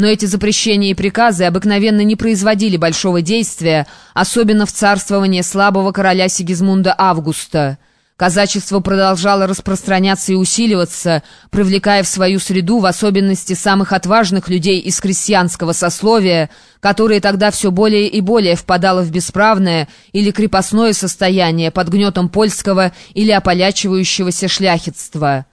Но эти запрещения и приказы обыкновенно не производили большого действия, особенно в царствовании слабого короля Сигизмунда Августа. Казачество продолжало распространяться и усиливаться, привлекая в свою среду в особенности самых отважных людей из крестьянского сословия, которые тогда все более и более впадало в бесправное или крепостное состояние под гнетом польского или ополячивающегося шляхетства.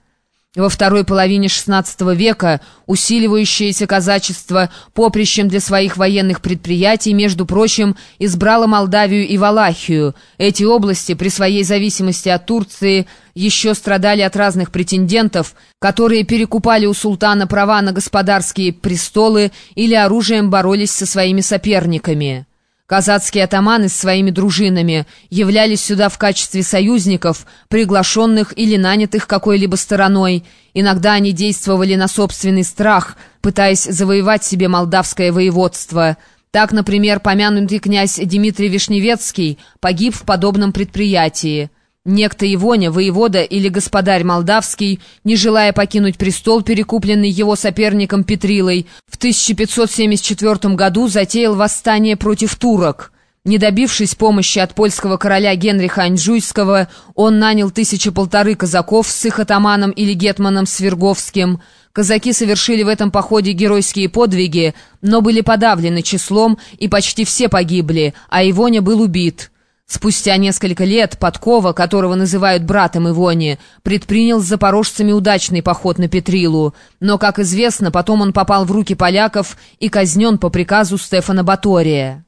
Во второй половине XVI века усиливающееся казачество поприщем для своих военных предприятий, между прочим, избрало Молдавию и Валахию. Эти области при своей зависимости от Турции еще страдали от разных претендентов, которые перекупали у султана права на господарские престолы или оружием боролись со своими соперниками. Казацкие атаманы с своими дружинами являлись сюда в качестве союзников, приглашенных или нанятых какой-либо стороной. Иногда они действовали на собственный страх, пытаясь завоевать себе молдавское воеводство. Так, например, помянутый князь Дмитрий Вишневецкий погиб в подобном предприятии. Некто Ивоня, воевода или господарь молдавский, не желая покинуть престол, перекупленный его соперником Петрилой, в 1574 году затеял восстание против турок. Не добившись помощи от польского короля Генриха Анжуйского, он нанял тысячи полторы казаков с их атаманом или гетманом Сверговским. Казаки совершили в этом походе геройские подвиги, но были подавлены числом, и почти все погибли, а Ивоня был убит. Спустя несколько лет Подкова, которого называют братом Ивони, предпринял с запорожцами удачный поход на Петрилу, но, как известно, потом он попал в руки поляков и казнен по приказу Стефана Батория.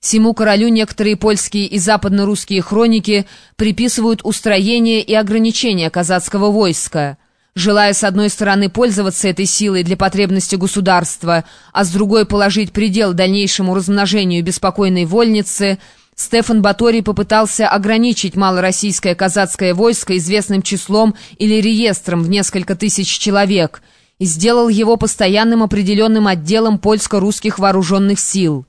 Сему королю некоторые польские и западно-русские хроники приписывают устроение и ограничение казацкого войска. Желая с одной стороны пользоваться этой силой для потребности государства, а с другой положить предел дальнейшему размножению беспокойной вольницы – Стефан Баторий попытался ограничить малороссийское казацкое войско известным числом или реестром в несколько тысяч человек и сделал его постоянным определенным отделом польско-русских вооруженных сил.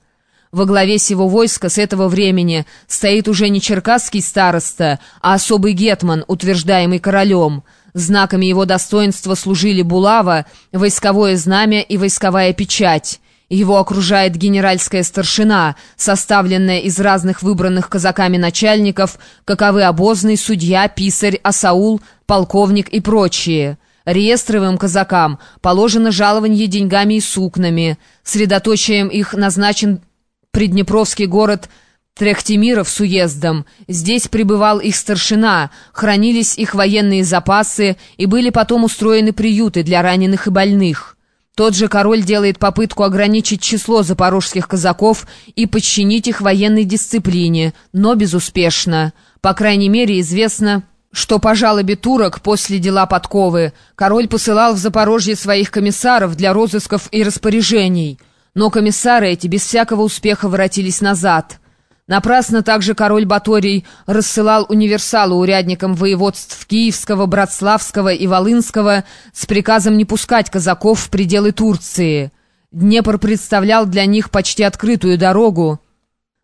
Во главе сего войска с этого времени стоит уже не черкасский староста, а особый гетман, утверждаемый королем. Знаками его достоинства служили булава, войсковое знамя и войсковая печать. Его окружает генеральская старшина, составленная из разных выбранных казаками начальников, каковы обозный, судья, писарь, асаул, полковник и прочие. Реестровым казакам положено жалование деньгами и сукнами. Средоточием их назначен приднепровский город Трехтимиров с уездом. Здесь пребывал их старшина, хранились их военные запасы и были потом устроены приюты для раненых и больных. Тот же король делает попытку ограничить число запорожских казаков и подчинить их военной дисциплине, но безуспешно. По крайней мере, известно, что по жалобе турок после дела подковы король посылал в Запорожье своих комиссаров для розысков и распоряжений. Но комиссары эти без всякого успеха воротились назад. Напрасно также король Баторий рассылал универсалы урядникам воеводств Киевского, Братславского и Волынского с приказом не пускать казаков в пределы Турции. Днепр представлял для них почти открытую дорогу.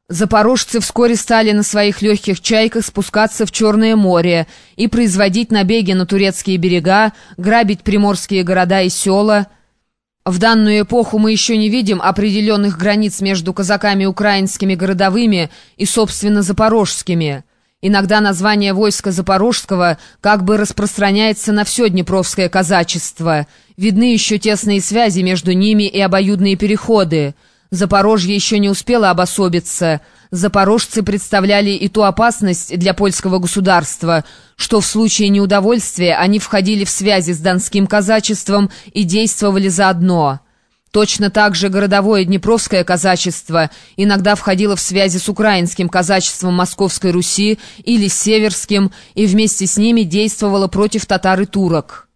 Запорожцы вскоре стали на своих легких чайках спускаться в Черное море и производить набеги на турецкие берега, грабить приморские города и села – в данную эпоху мы еще не видим определенных границ между казаками украинскими городовыми и, собственно, запорожскими. Иногда название войска Запорожского как бы распространяется на все Днепровское казачество. Видны еще тесные связи между ними и обоюдные переходы. Запорожье еще не успело обособиться – запорожцы представляли и ту опасность для польского государства, что в случае неудовольствия они входили в связи с донским казачеством и действовали заодно. Точно так же городовое Днепровское казачество иногда входило в связи с украинским казачеством Московской Руси или северским и вместе с ними действовало против татар и турок.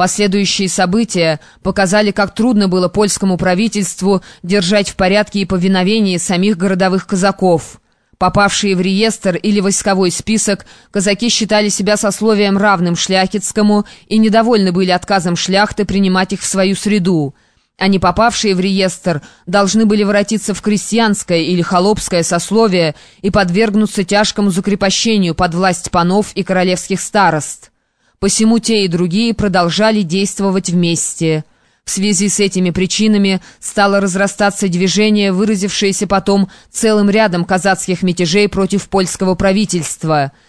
Последующие события показали, как трудно было польскому правительству держать в порядке и повиновении самих городовых казаков. Попавшие в реестр или войсковой список, казаки считали себя сословием равным шляхетскому и недовольны были отказом шляхты принимать их в свою среду. Они, попавшие в реестр, должны были воротиться в крестьянское или холопское сословие и подвергнуться тяжкому закрепощению под власть панов и королевских старост. Посему те и другие продолжали действовать вместе. В связи с этими причинами стало разрастаться движение, выразившееся потом целым рядом казацких мятежей против польского правительства –